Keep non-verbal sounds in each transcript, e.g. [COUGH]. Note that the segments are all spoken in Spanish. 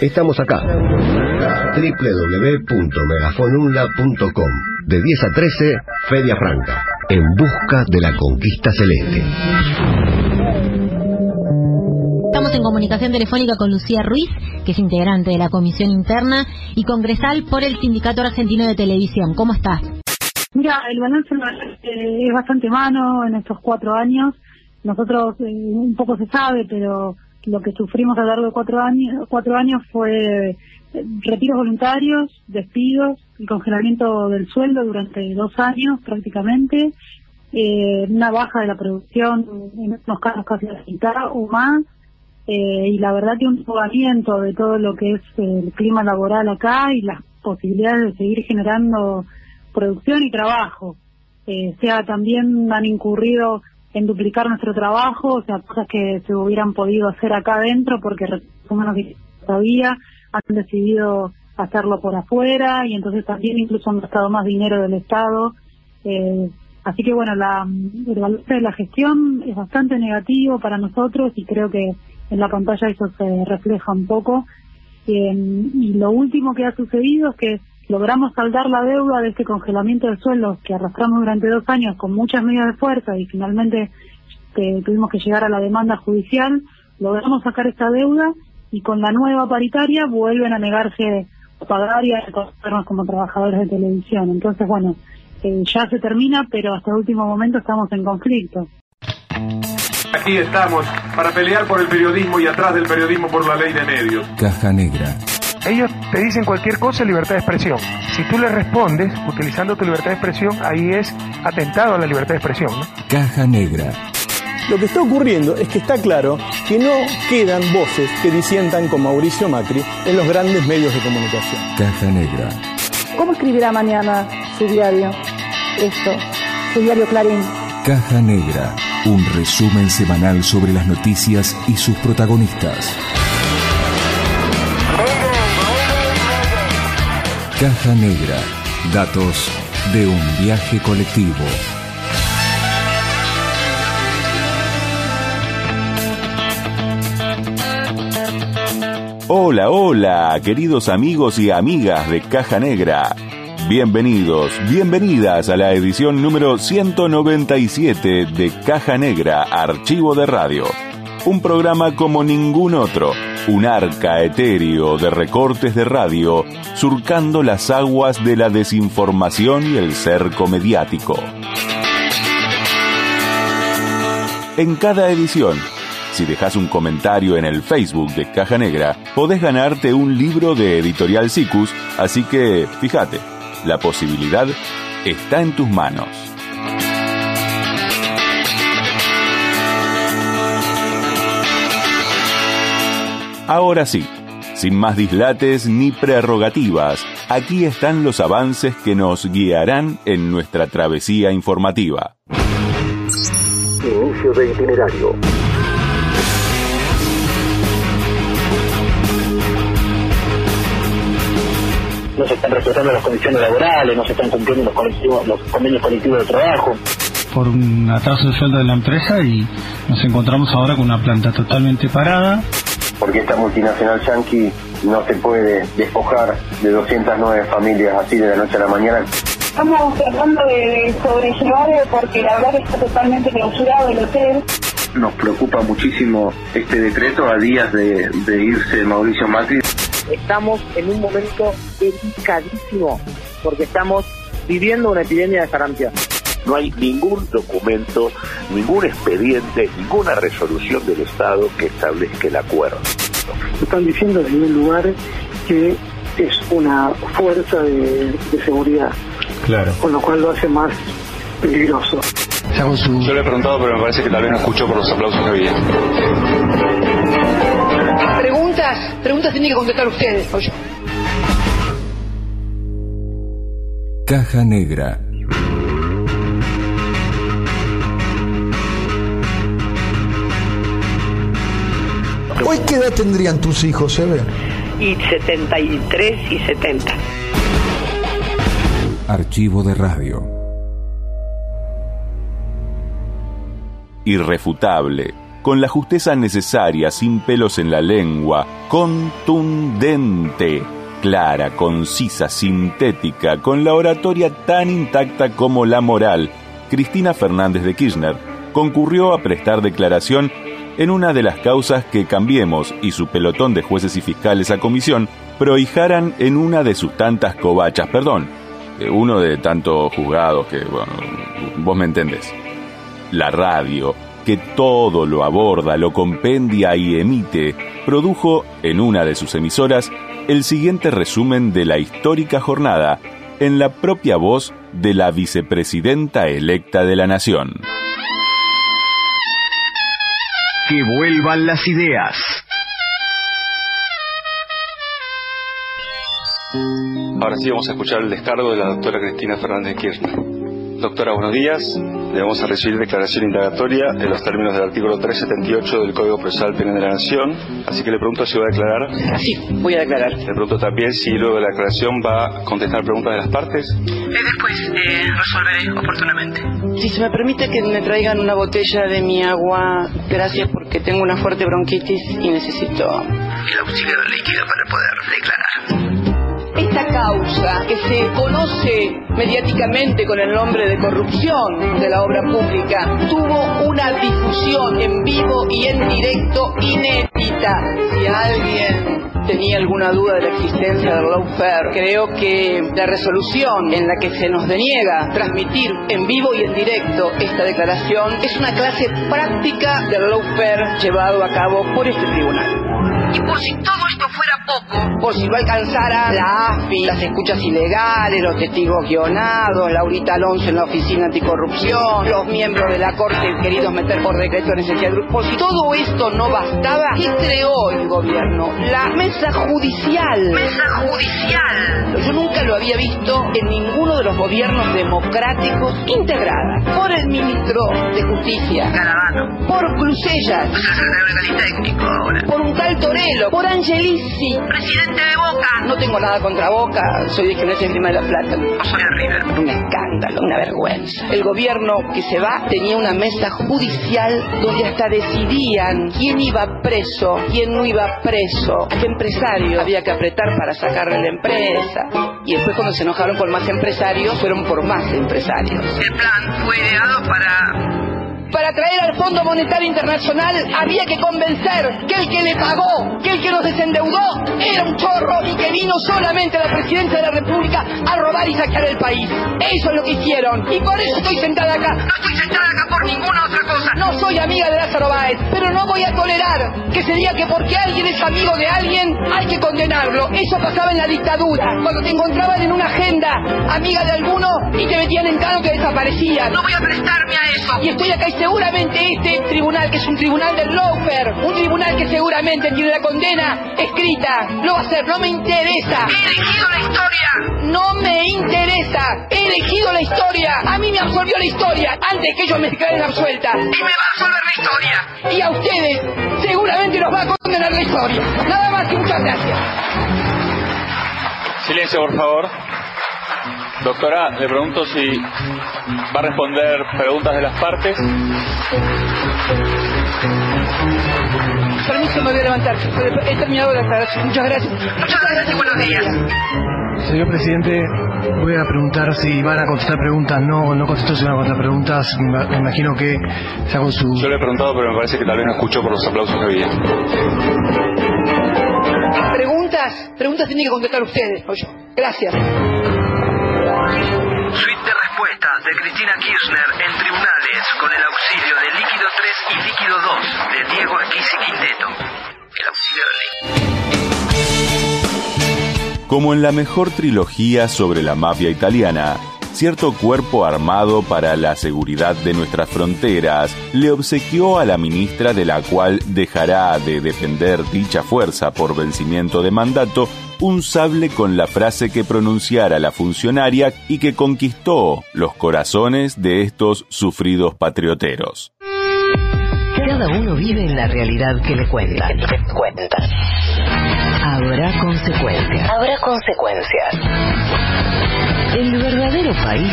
Estamos acá. www.megafonunla.com De 10 a 13, Feria Franca. En busca de la conquista celeste. Estamos en comunicación telefónica con Lucía Ruiz, que es integrante de la Comisión Interna y congresal por el Sindicato Argentino de Televisión. ¿Cómo estás? Mira, el balance es bastante malo en estos cuatro años. Nosotros, eh, un poco se sabe, pero lo que sufrimos a lo largo de cuatro años, cuatro años fue eh, retiros voluntarios, despidos y congelamiento del sueldo durante dos años prácticamente, eh, una baja de la producción, en unos casos casi la mitad o más, eh, y la verdad que un jugamiento de todo lo que es el clima laboral acá y las posibilidades de seguir generando producción y trabajo. Eh, sea también han incurrido en duplicar nuestro trabajo, o sea, cosas que se hubieran podido hacer acá adentro porque menos todavía han decidido hacerlo por afuera y entonces también incluso han gastado más dinero del Estado. Eh, así que bueno, la, el valor de la gestión es bastante negativo para nosotros y creo que en la pantalla eso se refleja un poco. Eh, y lo último que ha sucedido es que logramos saldar la deuda de este congelamiento de sueldos que arrastramos durante dos años con muchas medidas de fuerza y finalmente tuvimos que llegar a la demanda judicial, logramos sacar esta deuda y con la nueva paritaria vuelven a negarse a pagar y a reconocernos como trabajadores de televisión. Entonces, bueno, eh, ya se termina, pero hasta el último momento estamos en conflicto. Aquí estamos para pelear por el periodismo y atrás del periodismo por la ley de medios. Caja Negra ellos te dicen cualquier cosa libertad de expresión. Si tú les respondes utilizando tu libertad de expresión, ahí es atentado a la libertad de expresión. Caja negra. Lo que está ocurriendo es que está claro que no quedan voces que disientan con Mauricio Macri en los grandes medios de comunicación. Caja negra. ¿Cómo escribirá mañana su diario? Esto, su diario Clarín. Caja negra. Un resumen semanal sobre las noticias y sus protagonistas. Caja Negra. Datos de un viaje colectivo. Hola, hola, queridos amigos y amigas de Caja Negra. Bienvenidos, bienvenidas a la edición número 197 de Caja Negra, Archivo de Radio. Un programa como ningún otro un arca etéreo de recortes de radio surcando las aguas de la desinformación y el cerco mediático. En cada edición, si dejas un comentario en el Facebook de Caja Negra, podés ganarte un libro de Editorial Sicus, así que fíjate, la posibilidad está en tus manos. Ahora sí, sin más dislates ni prerrogativas, aquí están los avances que nos guiarán en nuestra travesía informativa. Inicio de itinerario. No se están respetando las condiciones laborales, no se están cumpliendo los, colectivos, los convenios colectivos de trabajo por un atraso de sueldo de la empresa y nos encontramos ahora con una planta totalmente parada porque esta multinacional yankee no se puede despojar de 209 familias así de la noche a la mañana. Estamos tratando de sobrellevar porque la verdad que está totalmente clausurado el hotel. Nos preocupa muchísimo este decreto a días de, irse Mauricio Macri. Estamos en un momento delicadísimo porque estamos viviendo una epidemia de sarampión no hay ningún documento, ningún expediente, ninguna resolución del Estado que establezca el acuerdo. Están diciendo en un lugar que es una fuerza de, seguridad, claro. con lo cual lo hace más peligroso. Yo le he preguntado, pero me parece que tal vez no escuchó por los aplausos que había. Preguntas, preguntas tienen que contestar ustedes, oye. Caja Negra ¿Hoy qué edad tendrían tus hijos, Eve? Y 73 y 70. Archivo de radio. irrefutable, con la justeza necesaria, sin pelos en la lengua, contundente, clara, concisa, sintética, con la oratoria tan intacta como la moral, Cristina Fernández de Kirchner concurrió a prestar declaración en una de las causas que Cambiemos y su pelotón de jueces y fiscales a comisión prohijaran en una de sus tantas covachas, perdón, uno de tantos juzgados que, bueno, vos me entendés. La radio, que todo lo aborda, lo compendia y emite, produjo en una de sus emisoras el siguiente resumen de la histórica jornada en la propia voz de la vicepresidenta electa de la Nación. Que vuelvan las ideas. Ahora sí vamos a escuchar el descargo de la doctora Cristina Fernández Kirchner. Doctora, buenos días. Le vamos a recibir declaración indagatoria en los términos del artículo 378 del Código Procesal Penal de la Nación. Así que le pregunto si va a declarar. Sí, voy a declarar. Le pregunto también si luego de la declaración va a contestar preguntas de las partes. Eh, después eh, resolveré oportunamente. Si se me permite que me traigan una botella de mi agua, gracias porque tengo una fuerte bronquitis y necesito el auxilio del líquido para poder declarar. Esta causa, que se conoce mediáticamente con el nombre de corrupción de la obra pública, tuvo una difusión en vivo y en directo inédita. Si alguien tenía alguna duda de la existencia del lawfare, creo que la resolución en la que se nos deniega transmitir en vivo y en directo esta declaración es una clase práctica del lawfare llevado a cabo por este tribunal. Y por si todo esto fuera poco, por si no alcanzara la AFI, las escuchas ilegales, los testigos guionados, Laurita Alonso en la oficina anticorrupción, los miembros de la Corte queridos meter por decreto en esencial por si todo esto no bastaba, ¿qué creó el gobierno? La mesa judicial. Mesa judicial. Yo nunca lo había visto en ninguno de los gobiernos democráticos integrada por el ministro de Justicia, Caravano, por Crucellas, ahora, por un tal Por Angelici, presidente de Boca. No tengo nada contra Boca, soy de Gimnasia Grima de la Plata. No soy de River. Un escándalo, una vergüenza. El gobierno que se va tenía una mesa judicial donde hasta decidían quién iba preso, quién no iba preso, a qué empresario había que apretar para sacarle la empresa. Y después cuando se enojaron por más empresarios, fueron por más empresarios. El plan fue ideado para para traer al Fondo Monetario Internacional había que convencer que el que le pagó, que el que nos desendeudó, era un chorro y que vino solamente a la presidencia de la República a robar y saquear el país. Eso es lo que hicieron. Y por eso estoy sentada acá. No estoy sentada acá por ninguna otra cosa. No soy amiga de Lázaro Báez, pero no voy a tolerar que se diga que porque alguien es amigo de alguien hay que condenarlo. Eso pasaba en la dictadura, cuando te encontraban en una agenda amiga de alguno y te metían en cano que desaparecían. No voy a prestarme a eso. Y estoy acá y seguramente este tribunal, que es un tribunal del lawfare, un tribunal que seguramente tiene la condena escrita, lo va a hacer, no me interesa. He elegido la historia. No me interesa. He elegido la historia. A mí me absolvió la historia antes que ellos me declaren absuelta. Y me va a absolver la historia. Y a ustedes seguramente los va a condenar la historia. Nada más y muchas gracias. Silencio, por favor. Doctora, le pregunto si va a responder preguntas de las partes. Permiso, me voy a levantar. He terminado la declaración. Muchas gracias. Muchas gracias y buenos días. Señor presidente, voy a preguntar si van a contestar preguntas. No, no contestó si van a contestar preguntas. Me imagino que ya con su... Yo le he preguntado, pero me parece que tal vez no escuchó por los aplausos que había. Preguntas, preguntas tienen que contestar ustedes, o yo. Gracias. Suite de respuestas de Cristina Kirchner en tribunales con el auxilio de líquido 3 y líquido 2 de Diego Esquisi Quinteto. El auxilio de Como en la mejor trilogía sobre la mafia italiana, cierto cuerpo armado para la seguridad de nuestras fronteras le obsequió a la ministra de la cual dejará de depender dicha fuerza por vencimiento de mandato un sable con la frase que pronunciara la funcionaria y que conquistó los corazones de estos sufridos patrioteros. Cada uno vive en la realidad que le cuentan. Habrá consecuencias. Habrá consecuencias. El verdadero país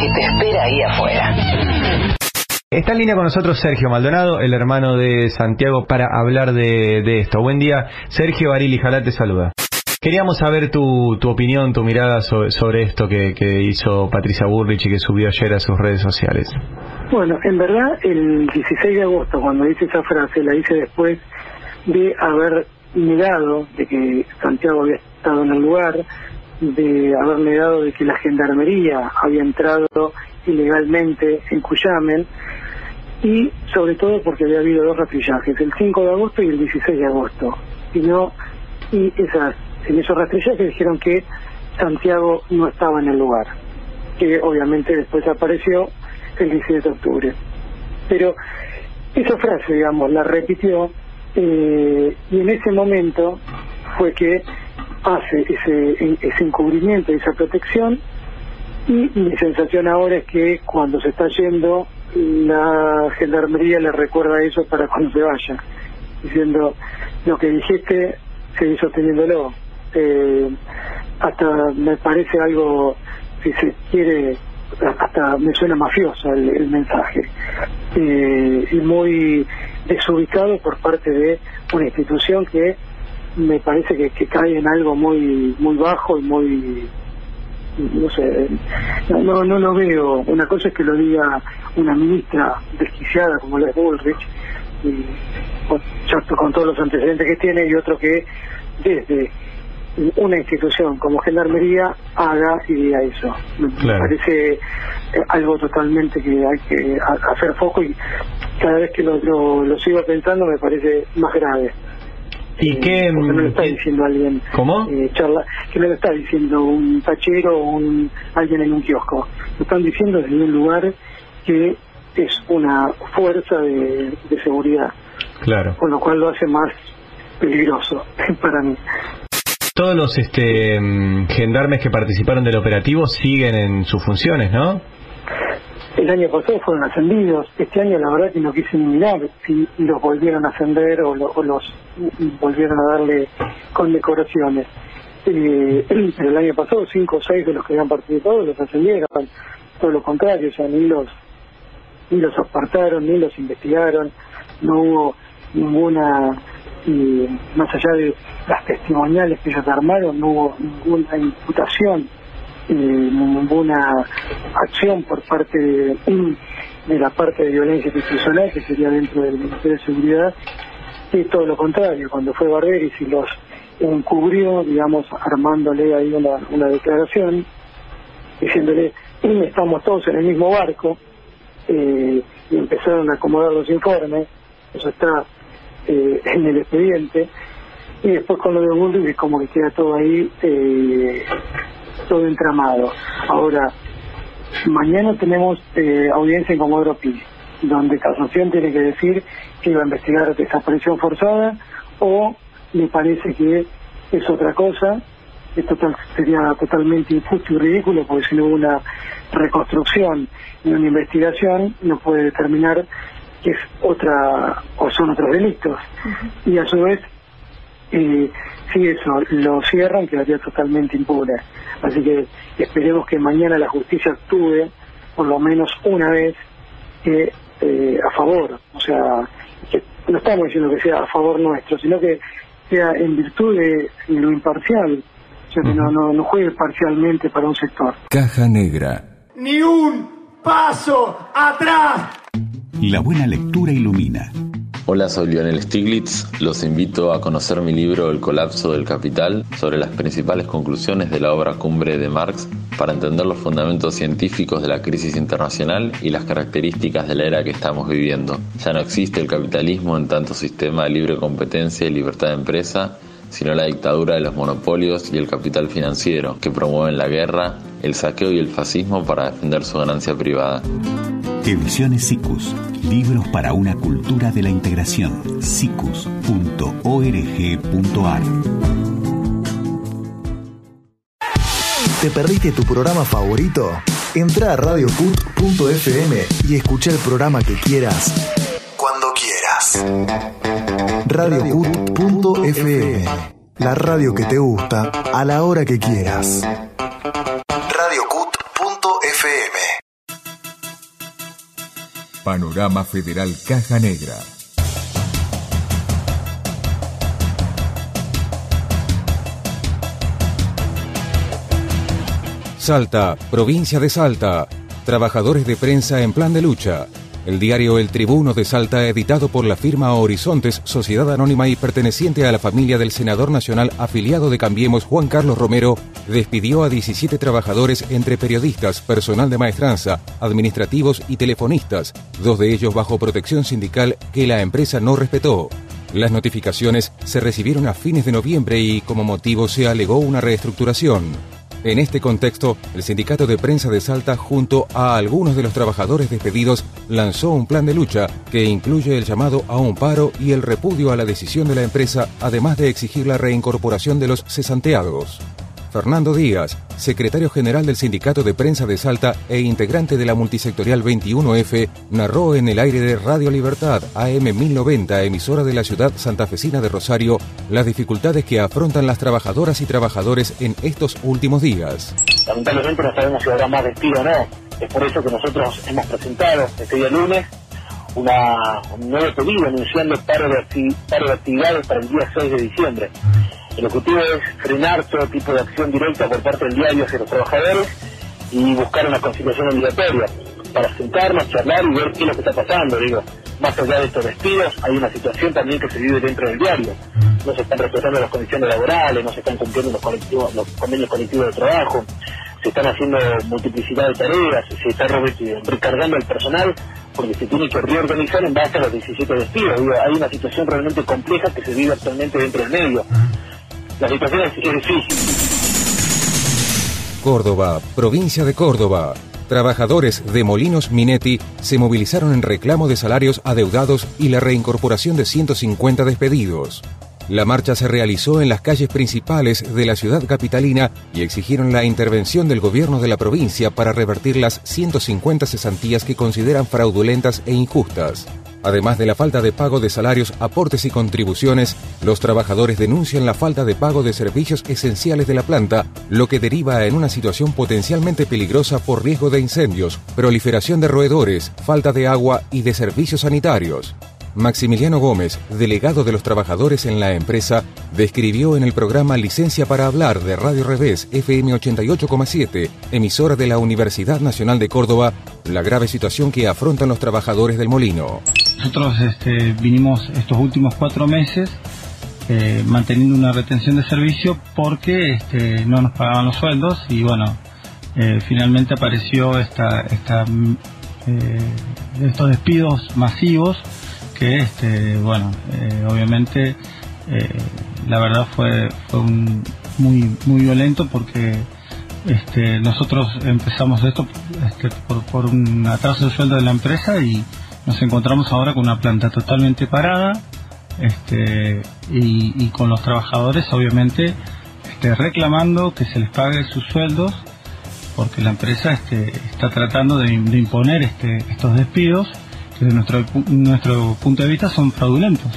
que te espera ahí afuera. Está en línea con nosotros Sergio Maldonado, el hermano de Santiago, para hablar de, esto. Buen día, Sergio Barili Jalá te saluda. Queríamos saber tu, tu opinión, tu mirada sobre, esto que, hizo Patricia Burrich y que subió ayer a sus redes sociales. Bueno, en verdad el 16 de agosto, cuando hice esa frase, la hice después de haber negado de que Santiago había estado en el lugar, de haber negado de que la gendarmería había entrado ilegalmente en Cuyamen y sobre todo porque había habido dos rastrillajes, el 5 de agosto y el 16 de agosto. Y no y esas en esos rastrillajes dijeron que Santiago no estaba en el lugar, que obviamente después apareció el 17 de octubre. Pero esa frase, digamos, la repitió eh, y en ese momento fue que hace ese, ese encubrimiento, esa protección y mi sensación ahora es que cuando se está yendo la gendarmería le recuerda eso para cuando se vaya, diciendo lo que dijiste seguir sosteniéndolo. Eh, hasta me parece algo, si se quiere, hasta me suena mafioso el, mensaje eh, y muy desubicado por parte de una institución que me parece que, que cae en algo muy muy bajo y muy no sé, no, no lo veo. Una cosa es que lo diga una ministra desquiciada como la de Bullrich, y con, con todos los antecedentes que tiene, y otro que desde una institución como Gendarmería haga y diga eso. Me parece eh, algo totalmente que hay que hacer foco y cada vez que lo, lo sigo pensando me parece más grave. ¿Y qué? no lo está diciendo alguien. ¿Cómo? Eh, charla, que no lo está diciendo un tachero o un, alguien en un kiosco. Lo están diciendo desde un lugar que es una fuerza de, de seguridad. Claro. Con lo cual lo hace más peligroso [LAUGHS] para mí. Todos los este, mm, gendarmes que participaron del operativo siguen en sus funciones, ¿no? El año pasado fueron ascendidos, este año la verdad que no quise ni mirar si los volvieron a ascender o, los volvieron a darle condecoraciones. Eh, [CLEARS THROAT] pero el año pasado cinco o seis de los que habían participado los ascendieron, todo lo contrario, o ni los, ni los apartaron, ni los investigaron, no hubo ninguna, y más allá de las testimoniales que ellos armaron, no hubo ninguna imputación ninguna acción por parte de, la parte de violencia institucional que sería dentro del Ministerio de Seguridad y todo lo contrario cuando fue Barberis y los encubrió digamos armándole ahí una, una declaración diciéndole estamos todos en el mismo barco eh, y empezaron a acomodar los informes eso está eh, en el expediente y después con lo de Bullrich como que queda todo ahí eh, todo entramado. Ahora, mañana tenemos eh, audiencia en Comodoro Pi, donde Casación tiene que decir que iba a investigar desaparición forzada o me parece que es otra cosa. Esto sería totalmente injusto y ridículo porque si no hubo una reconstrucción y una investigación no puede determinar que es otra o son otros delitos. Y a su vez y si eso lo cierran quedaría totalmente impune. Así que esperemos que mañana la justicia actúe por lo menos una vez que eh, a favor, o sea, que no estamos diciendo que sea a favor nuestro, sino que sea en virtud de, lo imparcial, o sea, que no, no, no juegue parcialmente para un sector. Caja Negra. Ni un paso atrás. La buena lectura ilumina. Hola, soy Lionel Stiglitz. Los invito a conocer mi libro El colapso del capital sobre las principales conclusiones de la obra cumbre de Marx para entender los fundamentos científicos de la crisis internacional y las características de la era que estamos viviendo. Ya no existe el capitalismo en tanto sistema de libre competencia y libertad de empresa, sino la dictadura de los monopolios y el capital financiero que promueven la guerra, el saqueo y el fascismo para defender su ganancia privada. Ediciones SICUS. Libros para una cultura de la integración. sicus.org.ar ¿Te perdiste tu programa favorito? Entra a radiocut.fm y escucha el programa que quieras cuando quieras. Radiocut.fm La radio que te gusta a la hora que quieras. Panorama Federal Caja Negra. Salta, provincia de Salta. Trabajadores de prensa en plan de lucha. El diario El Tribuno de Salta, editado por la firma Horizontes, sociedad anónima y perteneciente a la familia del senador nacional afiliado de Cambiemos, Juan Carlos Romero, despidió a 17 trabajadores entre periodistas, personal de maestranza, administrativos y telefonistas, dos de ellos bajo protección sindical que la empresa no respetó. Las notificaciones se recibieron a fines de noviembre y como motivo se alegó una reestructuración. En este contexto, el sindicato de prensa de Salta, junto a algunos de los trabajadores despedidos, lanzó un plan de lucha que incluye el llamado a un paro y el repudio a la decisión de la empresa, además de exigir la reincorporación de los cesanteados. Fernando Díaz, secretario general del Sindicato de Prensa de Salta e integrante de la multisectorial 21F, narró en el aire de Radio Libertad AM 1090, emisora de la ciudad santafesina de Rosario, las dificultades que afrontan las trabajadoras y trabajadores en estos últimos días. Lamentablemente no sabemos si habrá más despido o no. Es por eso que nosotros hemos presentado este día lunes una, un nuevo pedido anunciando paro de, paro de actividades para el día 6 de diciembre. El objetivo es frenar todo tipo de acción directa por parte del diario hacia los trabajadores y buscar una conciliación obligatoria para sentarnos, charlar y ver qué es lo que está pasando. Digo, más allá de estos despidos, hay una situación también que se vive dentro del diario. No se están respetando las condiciones laborales, no se están cumpliendo los, los convenios colectivos de trabajo, se están haciendo multiplicidad de tareas, se está recargando el personal porque se tiene que reorganizar en base a los 17 despidos. Digo, hay una situación realmente compleja que se vive actualmente dentro del medio la situación es. Córdoba, provincia de Córdoba. Trabajadores de Molinos Minetti se movilizaron en reclamo de salarios adeudados y la reincorporación de 150 despedidos. La marcha se realizó en las calles principales de la ciudad capitalina y exigieron la intervención del gobierno de la provincia para revertir las 150 cesantías que consideran fraudulentas e injustas. Además de la falta de pago de salarios, aportes y contribuciones, los trabajadores denuncian la falta de pago de servicios esenciales de la planta, lo que deriva en una situación potencialmente peligrosa por riesgo de incendios, proliferación de roedores, falta de agua y de servicios sanitarios. Maximiliano Gómez, delegado de los trabajadores en la empresa, describió en el programa Licencia para Hablar de Radio Revés FM 88,7, emisora de la Universidad Nacional de Córdoba, la grave situación que afrontan los trabajadores del molino. Nosotros este, vinimos estos últimos cuatro meses eh, manteniendo una retención de servicio porque este, no nos pagaban los sueldos y bueno, eh, finalmente apareció esta, esta, eh, estos despidos masivos que este bueno obviamente la verdad fue, fue un, muy muy violento porque este, nosotros empezamos esto este, por, por un atraso de sueldo de la empresa y nos encontramos ahora con una planta totalmente parada este, y, con los trabajadores obviamente este, reclamando que se les pague sus sueldos porque la empresa este, está tratando de, imponer este, estos despidos desde nuestro, nuestro punto de vista son fraudulentos.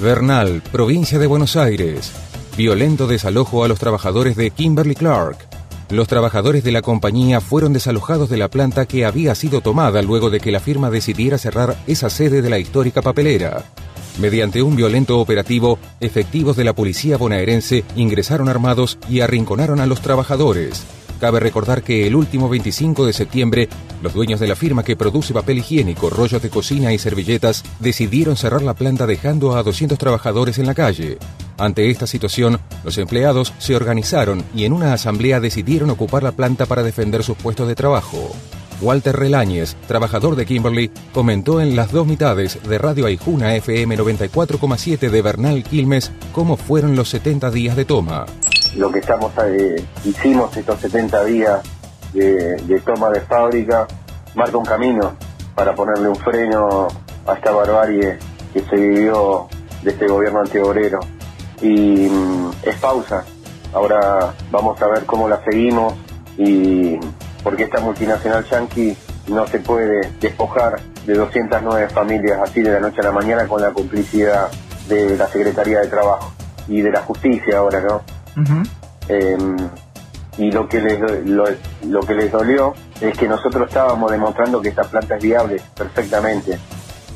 Bernal, provincia de Buenos Aires. Violento desalojo a los trabajadores de Kimberly Clark. Los trabajadores de la compañía fueron desalojados de la planta que había sido tomada luego de que la firma decidiera cerrar esa sede de la histórica papelera. Mediante un violento operativo, efectivos de la policía bonaerense ingresaron armados y arrinconaron a los trabajadores. Cabe recordar que el último 25 de septiembre, los dueños de la firma que produce papel higiénico, rollos de cocina y servilletas decidieron cerrar la planta dejando a 200 trabajadores en la calle. Ante esta situación, los empleados se organizaron y en una asamblea decidieron ocupar la planta para defender sus puestos de trabajo. Walter Reláñez, trabajador de Kimberly, comentó en las dos mitades de Radio Aijuna FM 94,7 de Bernal Quilmes cómo fueron los 70 días de toma lo que estamos eh, hicimos estos 70 días de, toma de fábrica marca un camino para ponerle un freno a esta barbarie que se vivió de este gobierno antiobrero. Y mm, es pausa. Ahora vamos a ver cómo la seguimos y porque esta multinacional yankee no se puede despojar de 209 familias así de la noche a la mañana con la complicidad de la Secretaría de Trabajo y de la Justicia ahora, ¿no? Em, y lo que les lo, que les dolió es que nosotros estábamos demostrando que esta planta es viable perfectamente.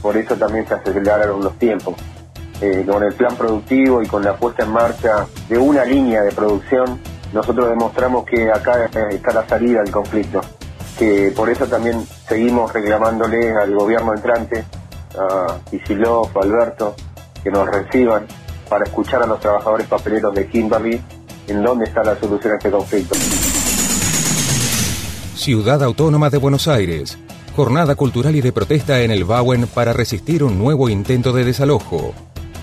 Por eso también se aceleraron los tiempos. Eh, con el plan productivo y con la puesta en marcha de una línea de producción, nosotros demostramos que acá está la salida del conflicto. Que por eso también seguimos reclamándole al gobierno entrante, a Isilov, a Alberto, que nos reciban para escuchar a los trabajadores papeleros de Kimberly en dónde está la solución a este conflicto. Ciudad Autónoma de Buenos Aires. Jornada cultural y de protesta en el Bauen para resistir un nuevo intento de desalojo.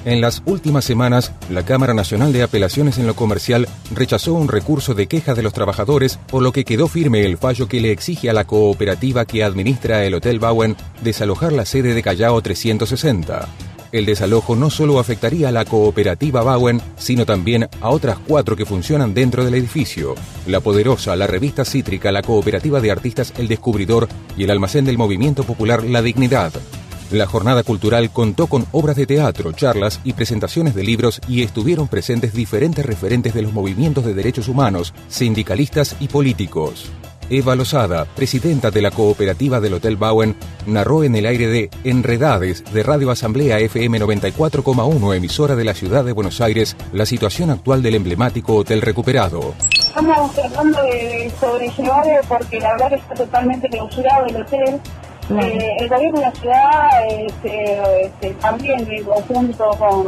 En las últimas semanas, la Cámara Nacional de Apelaciones en lo Comercial rechazó un recurso de queja de los trabajadores, por lo que quedó firme el fallo que le exige a la cooperativa que administra el Hotel Bauen desalojar la sede de Callao 360. El desalojo no solo afectaría a la cooperativa Bauen, sino también a otras cuatro que funcionan dentro del edificio. La Poderosa, la revista Cítrica, la cooperativa de artistas El Descubridor y el almacén del movimiento popular La Dignidad. La jornada cultural contó con obras de teatro, charlas y presentaciones de libros y estuvieron presentes diferentes referentes de los movimientos de derechos humanos, sindicalistas y políticos. Eva Lozada, presidenta de la cooperativa del Hotel Bauen, narró en el aire de Enredades de Radio Asamblea FM 94,1 emisora de la ciudad de Buenos Aires la situación actual del emblemático hotel recuperado. Estamos tratando de sobrellevar porque la verdad que está totalmente clausurado el hotel. Eh, el gobierno de la ciudad este, este, también en conjunto con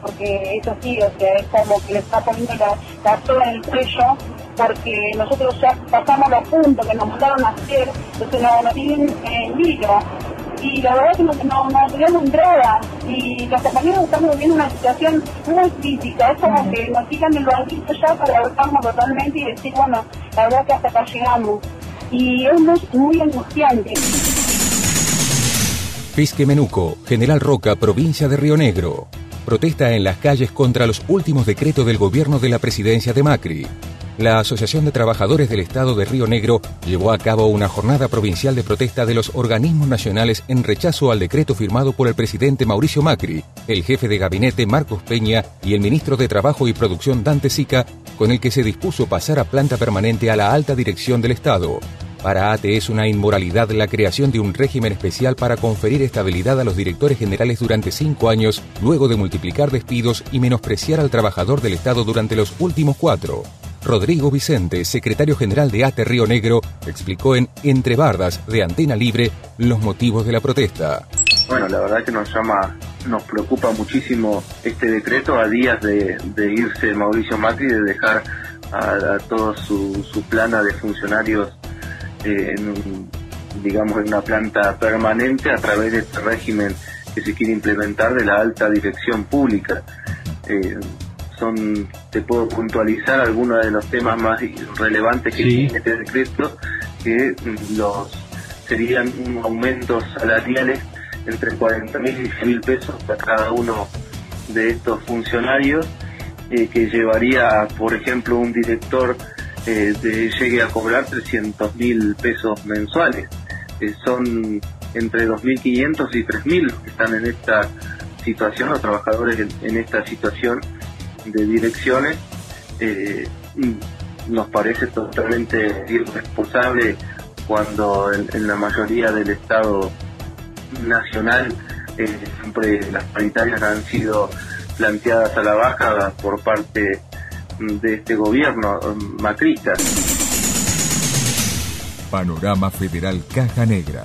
porque eso sí, o sea, es como que le está poniendo la, la soga en el cuello porque nosotros ya pasamos los puntos que nos mandaron a hacer, entonces no, nos tienen en vilo. Y la verdad es que no, no, no tenemos entrada y los compañeros estamos viviendo una situación muy crítica. Es como que nos tiran el banquito ya para dejarnos totalmente y decir, bueno, la verdad que hasta acá llegamos. Y es muy, muy angustiante. Fisque Menuco, General Roca, provincia de Río Negro. Protesta en las calles contra los últimos decretos del gobierno de la presidencia de Macri la Asociación de Trabajadores del Estado de Río Negro llevó a cabo una jornada provincial de protesta de los organismos nacionales en rechazo al decreto firmado por el presidente Mauricio Macri, el jefe de gabinete Marcos Peña y el ministro de Trabajo y Producción Dante Sica, con el que se dispuso pasar a planta permanente a la alta dirección del Estado. Para ATE es una inmoralidad la creación de un régimen especial para conferir estabilidad a los directores generales durante cinco años, luego de multiplicar despidos y menospreciar al trabajador del Estado durante los últimos cuatro. Rodrigo Vicente, secretario general de ATE Río Negro, explicó en Entre Bardas de Antena Libre los motivos de la protesta. Bueno, la verdad que nos llama, nos preocupa muchísimo este decreto a días de, irse Mauricio Macri, de dejar a, toda su, plana de funcionarios eh, en digamos en una planta permanente a través de este régimen que se quiere implementar de la alta dirección pública. Eh, son, te puedo puntualizar algunos de los temas más relevantes que tiene este decreto, que los serían aumentos salariales entre 40 mil y 100 mil pesos para cada uno de estos funcionarios, eh, que llevaría, por ejemplo, un director eh, de, llegue a cobrar 300 mil pesos mensuales. Eh, son entre 2.500 y 3.000 los que están en esta situación, los trabajadores en esta situación de direcciones, eh, nos parece totalmente irresponsable cuando en, la mayoría del Estado nacional eh, siempre las paritarias han sido planteadas a la baja por parte de este gobierno macrista. Panorama Federal Caja Negra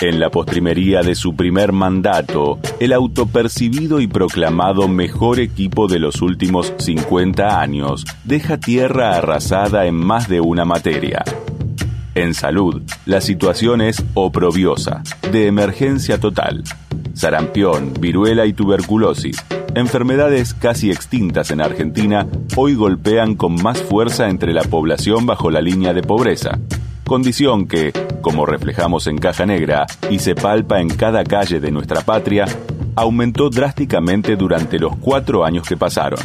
En la postrimería de su primer mandato, el autopercibido y proclamado mejor equipo de los últimos 50 años deja tierra arrasada en más de una materia. En salud, la situación es oprobiosa, de emergencia total. Sarampión, viruela y tuberculosis, enfermedades casi extintas en Argentina hoy golpean con más fuerza entre la población bajo la línea de pobreza, condición que, como reflejamos en Caja Negra y se palpa en cada calle de nuestra patria, aumentó drásticamente durante los cuatro años que pasaron.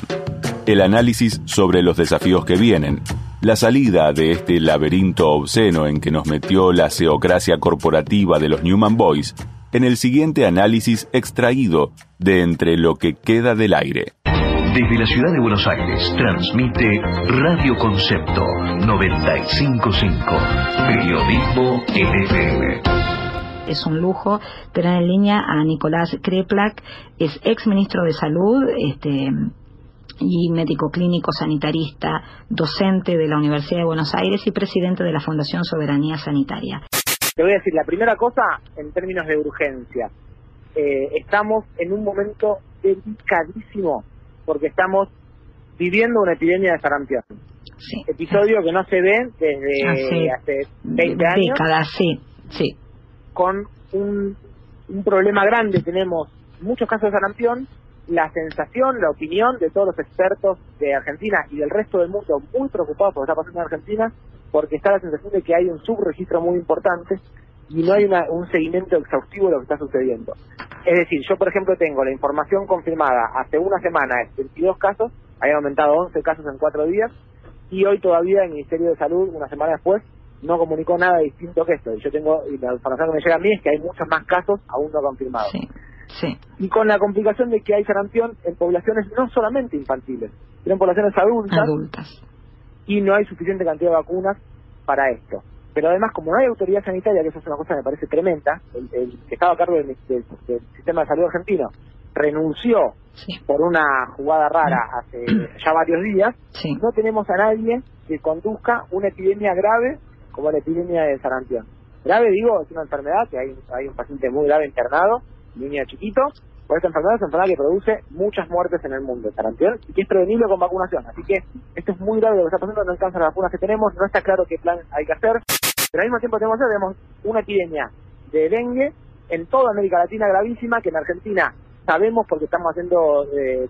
El análisis sobre los desafíos que vienen, la salida de este laberinto obsceno en que nos metió la seocracia corporativa de los Newman Boys en el siguiente análisis extraído de entre lo que queda del aire. Desde la ciudad de Buenos Aires transmite Radio Concepto 955, Periodismo FM. Es un lujo tener en línea a Nicolás Kreplak, es ex ministro de Salud, este, y médico clínico sanitarista, docente de la Universidad de Buenos Aires y presidente de la Fundación Soberanía Sanitaria. Te voy a decir, la primera cosa en términos de urgencia. Eh, estamos en un momento delicadísimo porque estamos viviendo una epidemia de sarampión. Episodio que no se ve desde hace, 20 años. Décadas, sí, sí. Con un, un problema grande, tenemos muchos casos de sarampión la sensación, la opinión de todos los expertos de Argentina y del resto del mundo muy preocupados por lo que está pasando en Argentina, porque está la sensación de que hay un subregistro muy importante y no hay un seguimiento exhaustivo de lo que está sucediendo. Es decir, yo por ejemplo tengo la información confirmada hace una semana de 22 casos, hayan aumentado 11 casos en cuatro días, y hoy todavía el Ministerio de Salud, una semana después, no comunicó nada distinto que esto. Y yo tengo, y la información que me llega a mí es que hay muchos más casos aún no confirmados. Y con la complicación de que hay sarampión en poblaciones no solamente infantiles, sino en poblaciones adultas, y no hay suficiente cantidad de vacunas para esto. Pero además, como no hay autoridad sanitaria, que eso es una cosa que me parece tremenda, el, que estaba a cargo del, sistema de salud argentino renunció por una jugada rara hace ya varios días, no tenemos a nadie que conduzca una epidemia grave como la epidemia de sarampión. Grave, digo, es una enfermedad que hay, hay un paciente muy grave internado, niño chiquito, por esta enfermedad es una enfermedad que produce muchas muertes en el mundo, sarampión, y que es prevenible con vacunación. Así que esto es muy grave lo que está pasando, no alcanza las vacunas que tenemos, no está claro qué plan hay que hacer, pero al mismo tiempo tenemos, tenemos una epidemia de dengue en toda América Latina gravísima, que en Argentina sabemos porque estamos haciendo eh,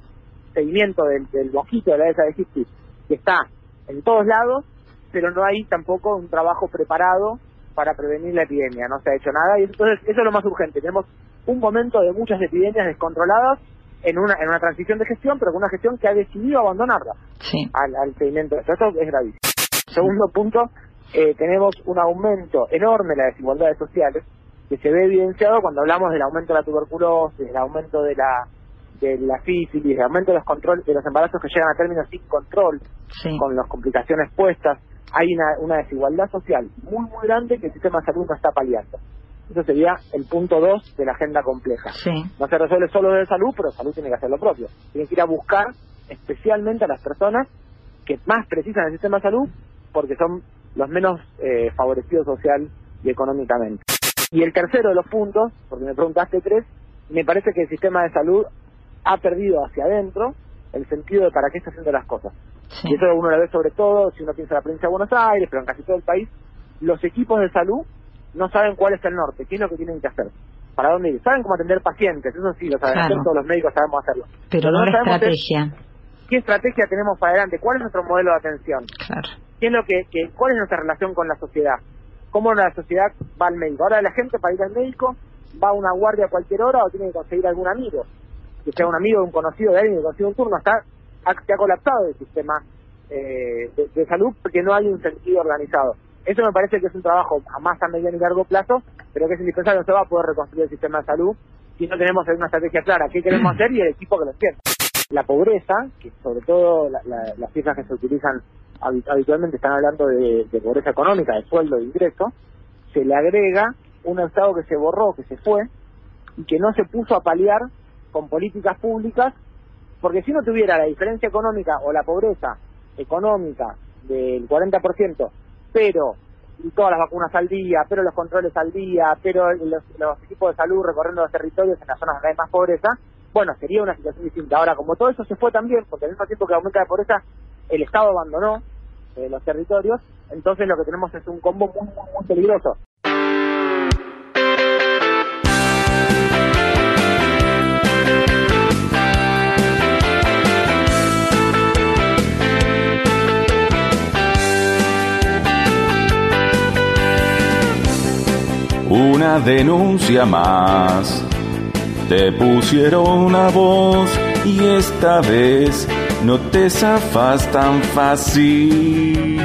seguimiento del, del, mosquito de la ESA de Egiptis, que está en todos lados, pero no hay tampoco un trabajo preparado para prevenir la epidemia, no se ha hecho nada, y entonces eso es lo más urgente, tenemos un momento de muchas epidemias descontroladas en una, en una transición de gestión, pero con una gestión que ha decidido abandonarla al, al seguimiento. Esto es gravísimo. Segundo punto, eh, tenemos un aumento enorme de las desigualdades sociales que se ve evidenciado cuando hablamos del aumento de la tuberculosis, del aumento de la de la sífilis, del aumento de los control, de los embarazos que llegan a términos sin control, con las complicaciones puestas, hay una, una desigualdad social muy muy grande que el sistema de salud no está paliando. Eso sería el punto dos de la agenda compleja. No se resuelve solo de salud, pero salud tiene que hacer lo propio. Tiene que ir a buscar especialmente a las personas que más precisan el sistema de salud porque son los menos eh, favorecidos social y económicamente. Y el tercero de los puntos, porque me preguntaste tres, me parece que el sistema de salud ha perdido hacia adentro el sentido de para qué está haciendo las cosas. Y eso uno lo ve sobre todo si uno piensa en la provincia de Buenos Aires, pero en casi todo el país, los equipos de salud no saben cuál es el norte, qué es lo que tienen que hacer, para dónde ir. Saben cómo atender pacientes, eso sí lo saben hacer, todos los médicos sabemos hacerlo. Pero no la estrategia. ¿Qué estrategia tenemos para adelante? ¿Cuál es nuestro modelo de atención? Claro. ¿Qué lo que, ¿Cuál es nuestra relación con la sociedad? ¿Cómo la sociedad va al médico? Ahora la gente para ir al médico va a una guardia a cualquier hora o tiene que conseguir algún amigo, que sea un amigo, un conocido de alguien que consiga un turno, está, se ha colapsado el sistema eh, de salud porque no hay un sentido organizado. Eso me parece que es un trabajo a más a mediano y largo plazo, pero que es indispensable, no se va a poder reconstruir el sistema de salud si no tenemos una estrategia clara, qué queremos hacer y el equipo que lo entiende. La pobreza, que sobre todo las cifras que se utilizan habitualmente están hablando de, pobreza económica, de sueldo, de ingreso, se le agrega un Estado que se borró, que se fue, y que no se puso a paliar con políticas públicas, porque si no tuviera la diferencia económica o la pobreza económica del 40%, pero y todas las vacunas al día, pero los controles al día, pero los, equipos de salud recorriendo los territorios en las zonas donde hay más pobreza, bueno, sería una situación distinta. Ahora, como todo eso se fue también, porque al mismo tiempo que aumenta la pobreza, el Estado abandonó eh, los territorios, entonces lo que tenemos es un combo muy, muy, muy peligroso. Una denuncia más. Te pusieron una voz y esta vez no te zafas tan fácil.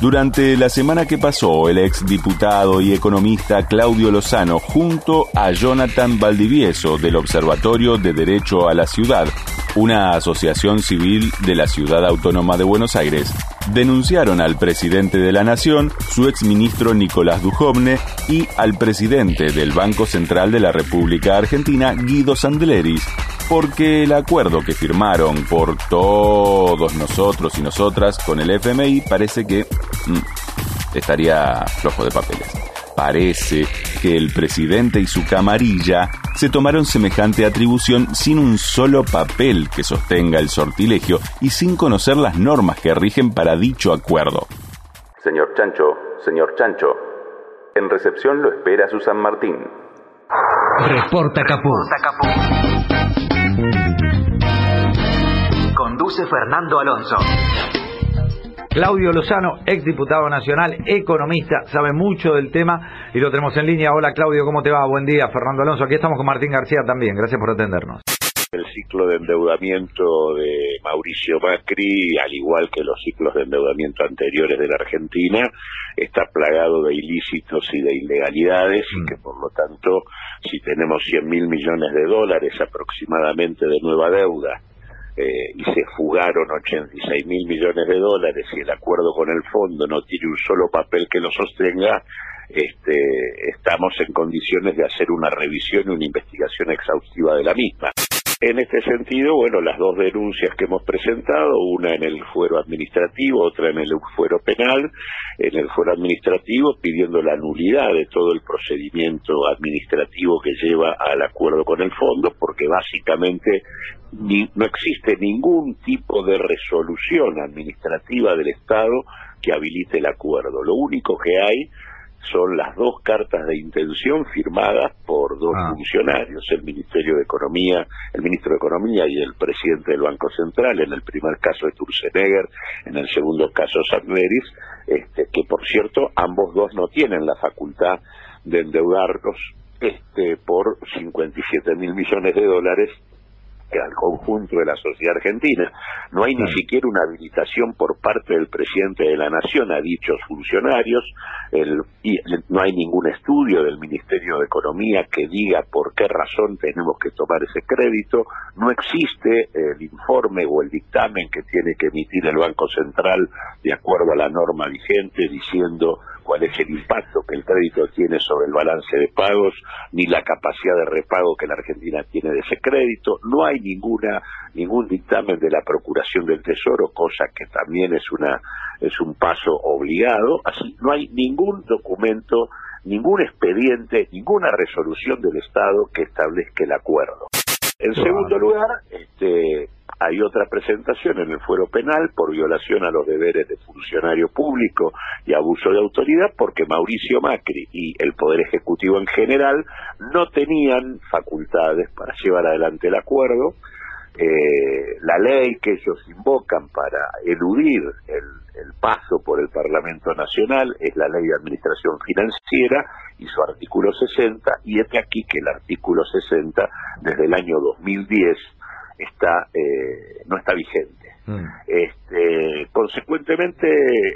Durante la semana que pasó, el ex diputado y economista Claudio Lozano, junto a Jonathan Valdivieso del Observatorio de Derecho a la Ciudad, una asociación civil de la Ciudad Autónoma de Buenos Aires, denunciaron al presidente de la Nación, su exministro Nicolás Dujovne, y al presidente del Banco Central de la República Argentina, Guido Sandleris, porque el acuerdo que firmaron por todos nosotros y nosotras con el FMI parece que mm, estaría flojo de papeles. Parece que el presidente y su camarilla se tomaron semejante atribución sin un solo papel que sostenga el sortilegio y sin conocer las normas que rigen para dicho acuerdo. Señor Chancho, señor Chancho, en recepción lo espera su San Martín. Reporta Capú. Conduce Fernando Alonso. Claudio Lozano, ex diputado nacional, economista, sabe mucho del tema y lo tenemos en línea. Hola Claudio, ¿cómo te va? Buen día, Fernando Alonso. Aquí estamos con Martín García también. Gracias por atendernos. El ciclo de endeudamiento de Mauricio Macri, al igual que los ciclos de endeudamiento anteriores de la Argentina, está plagado de ilícitos y de ilegalidades y que por lo tanto, si tenemos 100 mil millones de dólares aproximadamente de nueva deuda, eh, y se fugaron 86 mil millones de dólares y el acuerdo con el fondo no tiene un solo papel que lo sostenga, este, estamos en condiciones de hacer una revisión y una investigación exhaustiva de la misma. En este sentido, bueno, las dos denuncias que hemos presentado, una en el fuero administrativo, otra en el fuero penal, en el fuero administrativo pidiendo la nulidad de todo el procedimiento administrativo que lleva al acuerdo con el fondo, porque básicamente no existe ningún tipo de resolución administrativa del Estado que habilite el acuerdo. Lo único que hay son las dos cartas de intención firmadas por dos Ah. funcionarios, el Ministerio de Economía, el ministro de Economía y el presidente del Banco Central, en el primer caso de Turzenegger, en el segundo caso Sandleris, este, que por cierto ambos dos no tienen la facultad de endeudarnos este, por 57 mil millones de dólares al conjunto de la sociedad argentina. No hay ni siquiera una habilitación por parte del presidente de la Nación a dichos funcionarios, el- y no hay ningún estudio del Ministerio de Economía que diga por qué razón tenemos que tomar ese crédito, no existe el informe o el dictamen que tiene que emitir el Banco Central de acuerdo a la norma vigente diciendo cuál es el impacto que el crédito tiene sobre el balance de pagos, ni la capacidad de repago que la Argentina tiene de ese crédito. No hay ninguna ningún dictamen de la Procuración del Tesoro, cosa que también es una es un paso obligado. Así no hay ningún documento, ningún expediente, ninguna resolución del Estado que establezca el acuerdo. En segundo lugar, este, hay otra presentación en el fuero penal por violación a los deberes de funcionario público y abuso de autoridad porque Mauricio Macri y el Poder Ejecutivo en general no tenían facultades para llevar adelante el acuerdo. Eh, la ley que ellos invocan para eludir el, el paso por el Parlamento Nacional es la Ley de Administración Financiera y su artículo 60, y es de aquí que el artículo 60 desde el año 2010 está eh, no está vigente. Este, consecuentemente,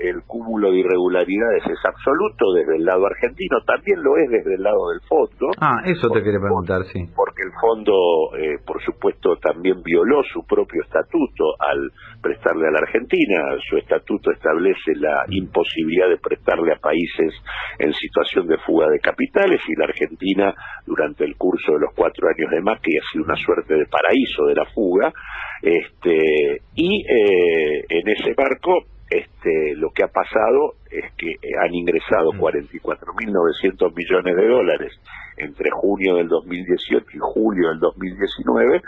el cúmulo de irregularidades es absoluto desde el lado argentino, también lo es desde el lado del fondo, Ah, eso te quería preguntar, sí. porque el fondo, eh, por supuesto, también violó su propio estatuto al prestarle a la Argentina. Su estatuto establece la imposibilidad de prestarle a países en situación de fuga de capitales y la Argentina, durante el curso de los cuatro años de Macri, ha sido una suerte de paraíso de la fuga. Este, y eh, en ese marco, este, lo que ha pasado es que eh, han ingresado 44.900 millones de dólares entre junio del 2018 y julio del 2019,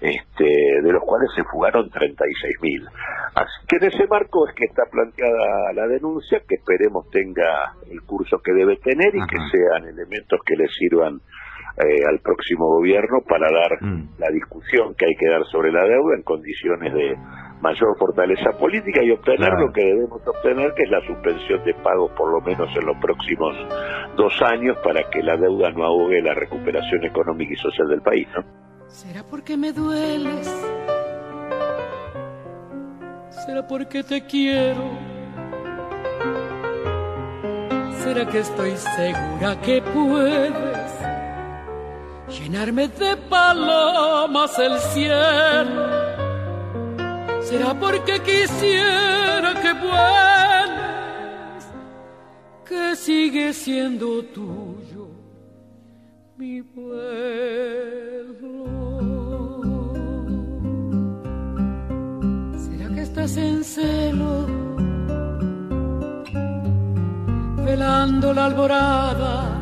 este, de los cuales se fugaron 36.000. Así que en ese marco es que está planteada la denuncia, que esperemos tenga el curso que debe tener y que sean elementos que le sirvan eh, al próximo gobierno para dar Mm. la discusión que hay que dar sobre la deuda en condiciones de mayor fortaleza política y obtener Claro. lo que debemos obtener, que es la suspensión de pagos por lo menos en los próximos dos años para que la deuda no ahogue la recuperación económica y social del país. ¿no? ¿Será porque me dueles? ¿Será porque te quiero? ¿Será que estoy segura que puedes llenarme de palomas el cielo? ¿Será porque quisiera que vueles? Que sigue siendo tuyo mi pueblo. ¿Será que estás en celo? Velando la alborada.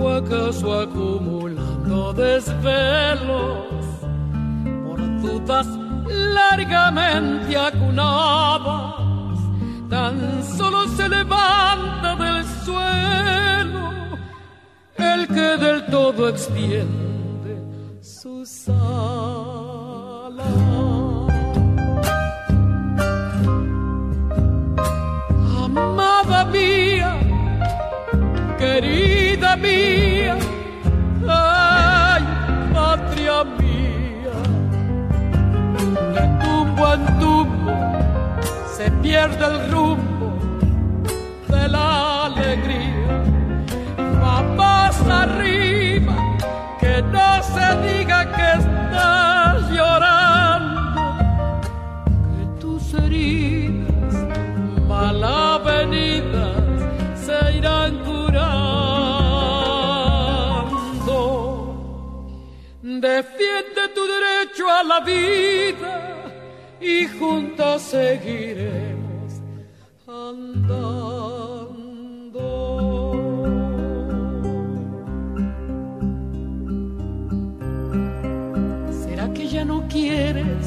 ¿O acaso acumulando desvelos? Por dudas largamente acunadas. Tan solo se levanta del suelo el que del todo extiende sus alas. Amada mía, querida mía, ay, patria mía, de tumbo en tumbo se pierde el rumbo de la alegría. Vamos arriba, que no se diga que estás llorando, Defiende tu derecho a la vida y juntos seguiremos andando. ¿Será que ya no quieres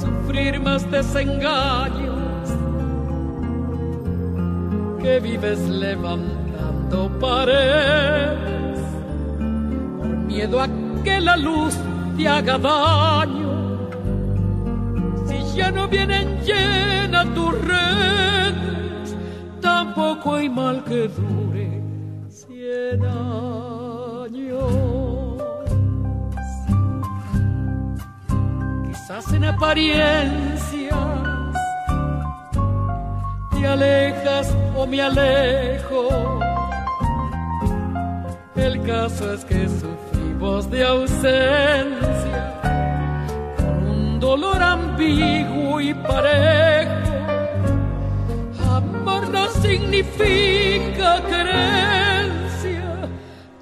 sufrir más desengaños? Que vives levantando paredes miedo a que la luz te haga daño. Si ya no vienen llenas tus redes, tampoco hay mal que dure cien años. Quizás en apariencias te alejas o me alejo. El caso es que sufrimos de ausencia, con un dolor ambiguo y parejo. Amor no significa querencia,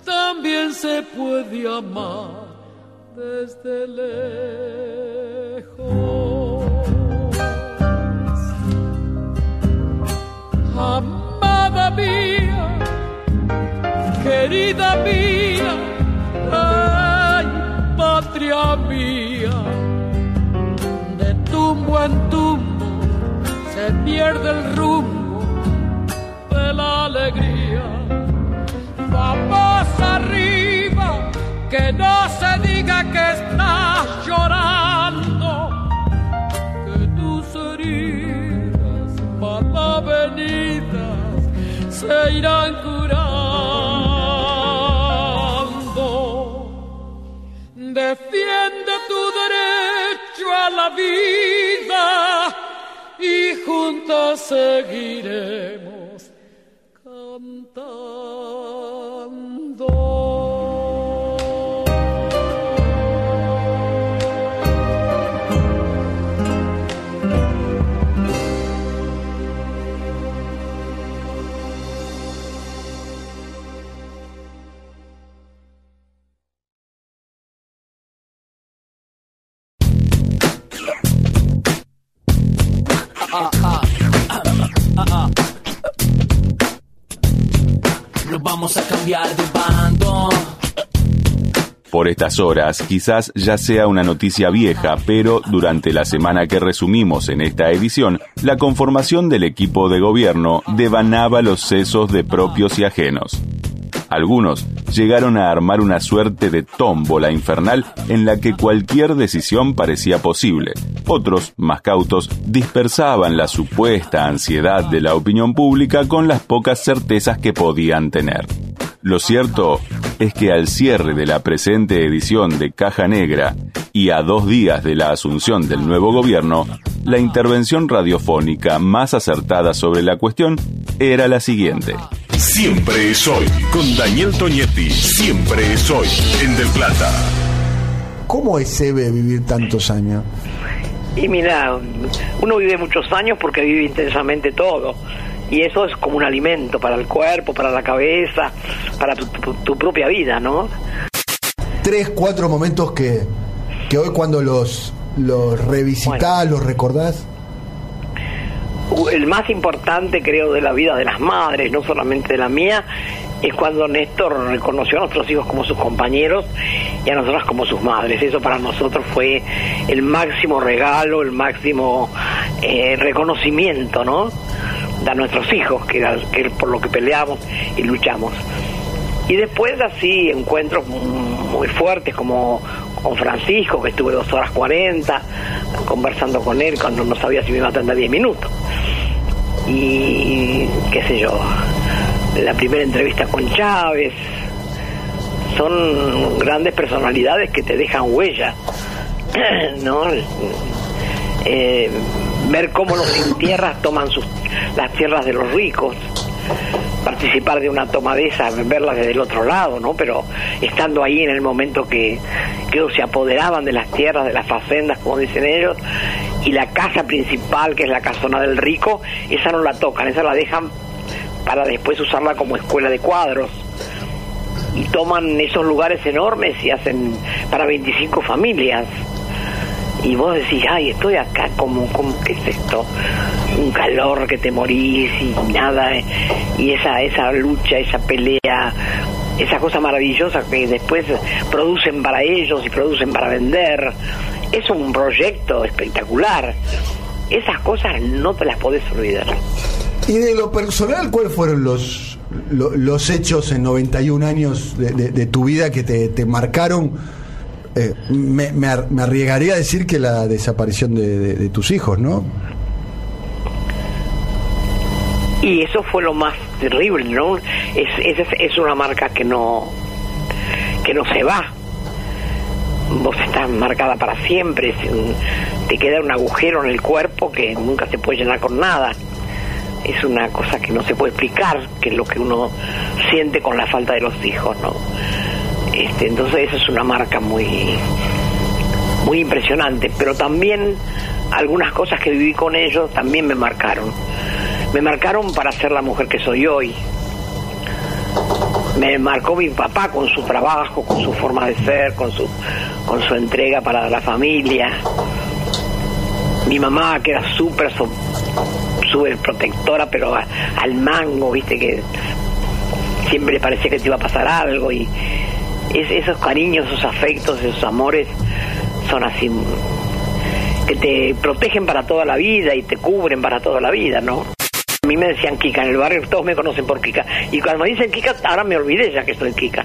también se puede amar desde lejos. Amada mía, querida mía, de tumbo en tumbo se pierde el rumbo de la alegría. Vamos arriba, que no la vida y juntos seguiremos Por estas horas, quizás ya sea una noticia vieja, pero durante la semana que resumimos en esta edición, la conformación del equipo de gobierno devanaba los sesos de propios y ajenos. Algunos llegaron a armar una suerte de tómbola infernal en la que cualquier decisión parecía posible. Otros, más cautos, dispersaban la supuesta ansiedad de la opinión pública con las pocas certezas que podían tener. Lo cierto es que al cierre de la presente edición de Caja Negra y a dos días de la asunción del nuevo gobierno, la intervención radiofónica más acertada sobre la cuestión era la siguiente. Siempre es hoy, con Daniel Toñetti. Siempre es hoy, en Del Plata. ¿Cómo es Eve vivir tantos años? Y mira, uno vive muchos años porque vive intensamente todo y eso es como un alimento para el cuerpo, para la cabeza, para tu, propia vida, ¿no? Tres, cuatro momentos que, que hoy cuando los, los revisitás, los recordás. El más importante, creo, de la vida de las madres, no solamente de la mía, es cuando Néstor reconoció a nuestros hijos como sus compañeros y a nosotras como sus madres. Eso para nosotros fue el máximo regalo, el máximo eh, reconocimiento, ¿no? A nuestros hijos, que era que por lo que peleamos y luchamos. Y después así encuentros muy fuertes como con Francisco, que estuve dos horas cuarenta conversando con él cuando no sabía si me iba a atender diez minutos. Y qué sé yo, la primera entrevista con Chávez, son grandes personalidades que te dejan huella, [CLEARS THROAT] ¿no? Eh, ver cómo los sin tierras toman sus, las tierras de los ricos, participar de una toma de esa, verla desde el otro lado, ¿no? Pero estando ahí en el momento que, que se apoderaban de las tierras, de las facendas, como dicen ellos, y la casa principal, que es la casona del rico, esa no la tocan, esa la dejan para después usarla como escuela de cuadros. Y toman esos lugares enormes y hacen para 25 familias y vos decís, ay, estoy acá, como, como ¿qué es esto? Un calor que te morís y nada, eh, y esa, esa lucha, esa pelea, esa cosa maravillosa que después producen para ellos y producen para vender. Es un proyecto espectacular. Esas cosas no te las podés olvidar. Y de lo personal, ¿cuáles fueron los, los, hechos en 91 años de, de, de tu vida que te, te marcaron? Eh, me, me, arriesgaría a decir que la desaparición de, tus hijos, ¿no? Y eso fue lo más terrible, ¿no? Es, es, es una marca que no, que no se va. Vos estás marcada para siempre, te queda un agujero en el cuerpo que nunca se puede llenar con nada. Es una cosa que no se puede explicar, que es lo que uno siente con la falta de los hijos, ¿no? Entonces esa es una marca muy, muy impresionante, pero también algunas cosas que viví con ellos también me marcaron. Me marcaron para ser la mujer que soy hoy. Me marcó mi papá con su trabajo, con su forma de ser, con su, con su entrega para la familia. Mi mamá, que era súper súper protectora, pero al mango, viste, que siempre parecía que te iba a pasar algo y, esos cariños, esos afectos, esos amores son así que te protegen para toda la vida y te cubren para toda la vida, ¿no? A mí me decían Kika en el barrio, todos me conocen por Kika. Y cuando me dicen Kika, ahora me olvidé ya que soy Kika.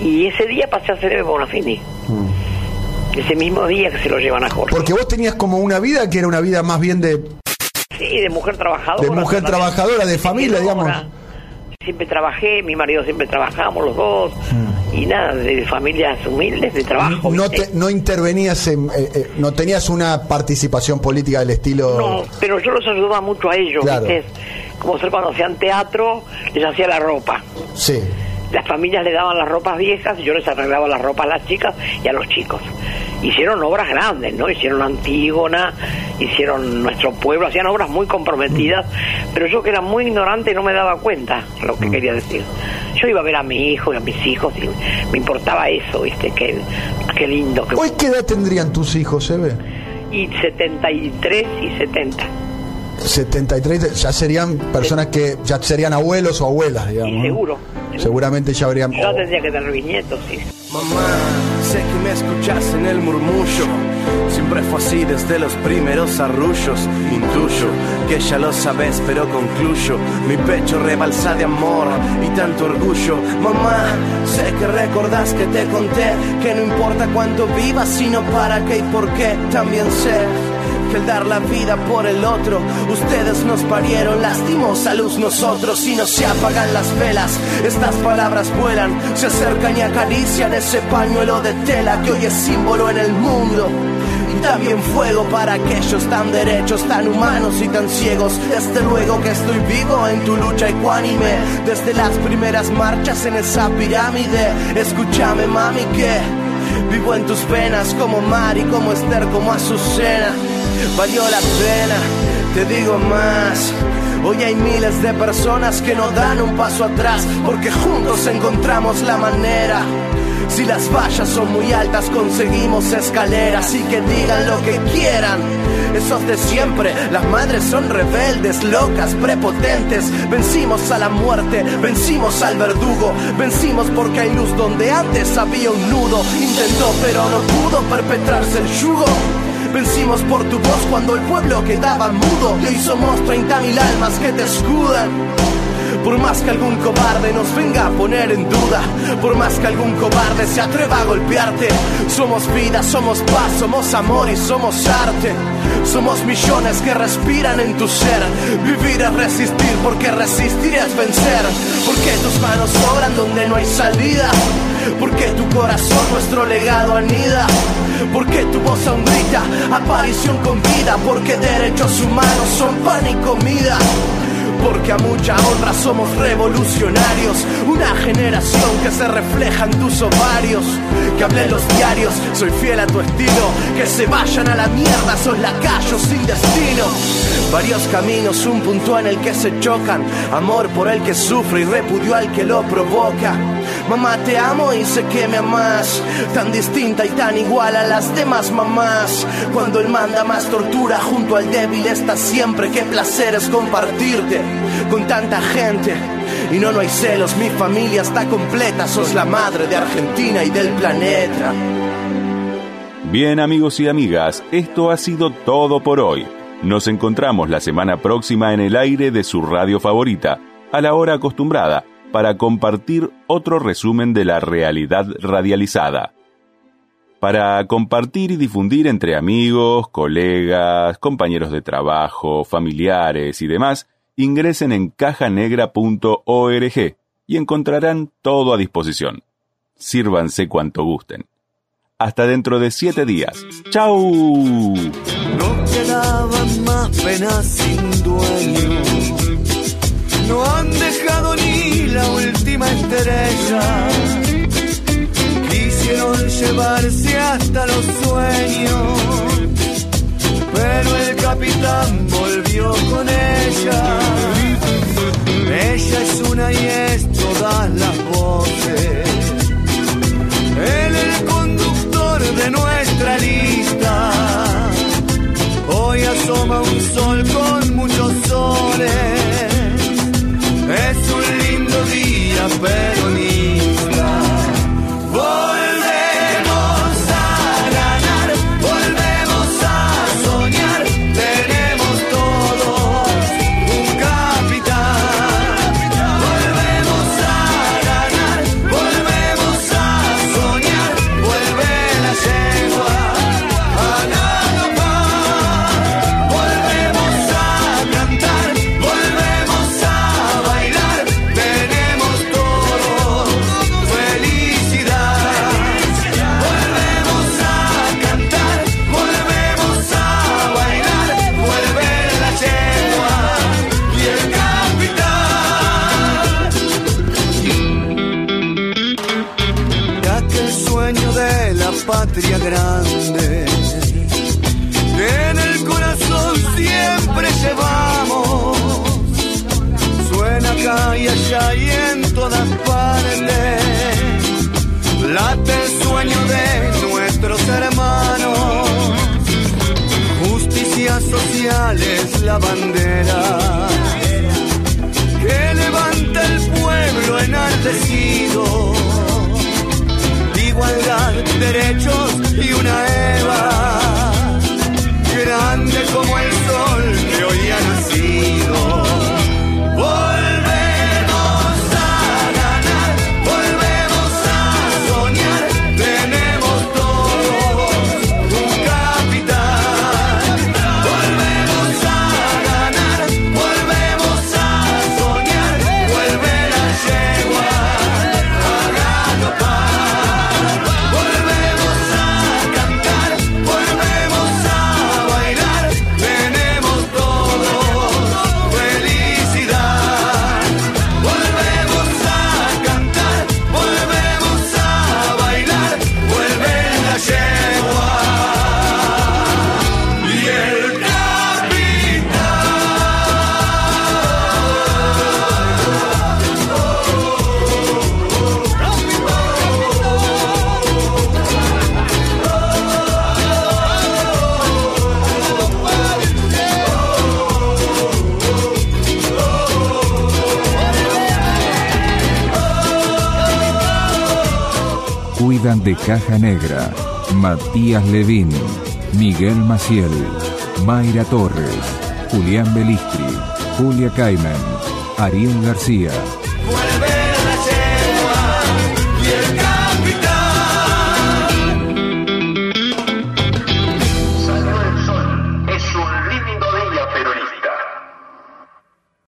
Y ese día pasé a ser Eve Bonafini. Mm. Ese mismo día que se lo llevan a Jorge. Porque vos tenías como una vida que era una vida más bien de... Sí, de mujer trabajadora. De mujer trabajadora, de familia, digamos siempre trabajé, mi marido siempre trabajamos los dos, mm. y nada, de familias humildes, de trabajo. No, no intervenías, en, eh, eh, no tenías una participación política del estilo... No, pero yo los ayudaba mucho a ellos, Como ser cuando hacían teatro, les hacía la ropa. Sí. Las familias le daban las ropas viejas y yo les arreglaba las ropas a las chicas y a los chicos hicieron obras grandes, ¿no? Hicieron Antígona, hicieron nuestro pueblo, hacían obras muy comprometidas, pero yo que era muy ignorante no me daba cuenta lo que mm. quería decir. Yo iba a ver a mi hijo y a mis hijos y me importaba eso, ¿viste? Qué, qué lindo. ¿Hoy qué edad tendrían tus hijos, Eve? Y 73 y 70. 73 ya serían personas que ya serían abuelos o abuelas, digamos. seguro. Seguramente ya habrían. Yo tendría que tener bisnietos, sí. Mamá, sé que me escuchas en el murmullo. Siempre fue así desde los primeros arrullos. Intuyo que ya lo sabes, pero concluyo. Mi pecho rebalsa de amor y tanto orgullo. Mamá, sé que recordás que te conté que no importa cuánto vivas, sino para qué y por qué. También sé el dar la vida por el otro, ustedes nos parieron, lastimos a luz nosotros y no se apagan las velas. Estas palabras vuelan, se acercan y acarician ese pañuelo de tela que hoy es símbolo en el mundo. También fuego para aquellos tan derechos, tan humanos y tan ciegos. Desde luego que estoy vivo en tu lucha ecuánime. Desde las primeras marchas en esa pirámide. Escúchame, mami, que vivo en tus penas como Mari, como Esther, como Azucena. Valió la pena, te digo más. Hoy hay miles de personas que no dan un paso atrás porque juntos encontramos la manera. Si las vallas son muy altas conseguimos escaleras y que digan lo que quieran. Esos de siempre, las madres son rebeldes, locas, prepotentes. Vencimos a la muerte, vencimos al verdugo, vencimos porque hay luz donde antes había un nudo. Intentó pero no pudo perpetrarse el yugo. Vencimos por tu voz cuando el pueblo quedaba mudo. Y hoy somos 30.000 almas que te escudan. Por más que algún cobarde nos venga a poner en duda, por más que algún cobarde se atreva a golpearte, somos vida, somos paz, somos amor y somos arte. Somos millones que respiran en tu ser. Vivir es resistir, porque resistir es vencer. Porque tus manos sobran donde no hay salida. Porque tu corazón nuestro legado anida. Porque tu voz aún aparición con vida. Porque derechos humanos son pan y comida. Porque a mucha honra somos revolucionarios, una generación que se refleja en tus ovarios. Que hablé en los diarios, soy fiel a tu estilo. Que se vayan a la mierda, sos lacayos sin destino. Varios caminos, un punto en el que se chocan. Amor por el que sufre y repudio al que lo provoca. Mamá, te amo y sé que me amas. Tan distinta y tan igual a las demás mamás. Cuando él manda más tortura junto al débil está siempre. Qué placer es compartirte con tanta gente. Y no, no hay celos, mi familia está completa. Sos la madre de Argentina y del planeta. Bien amigos y amigas, esto ha sido todo por hoy. Nos encontramos la semana próxima en el aire de su radio favorita, a la hora acostumbrada, para compartir otro resumen de la realidad radializada. Para compartir y difundir entre amigos, colegas, compañeros de trabajo, familiares y demás, ingresen en cajanegra.org y encontrarán todo a disposición. Sírvanse cuanto gusten. Hasta dentro de siete días. ¡Chau! No quedaban más penas sin dueño. No han dejado ni la última estrella. Quisieron llevarse hasta los sueños. Pero el capitán volvió con ella. Ella es una y es todas las voces. Él el conductor de nuestra lista. Hoy asoma un sol con muchos soles. Es un lindo día peronista. derechos y una Caja Negra, Matías Levín, Miguel Maciel, Mayra Torres, Julián Belistri, Julia Caimen, Ariel García.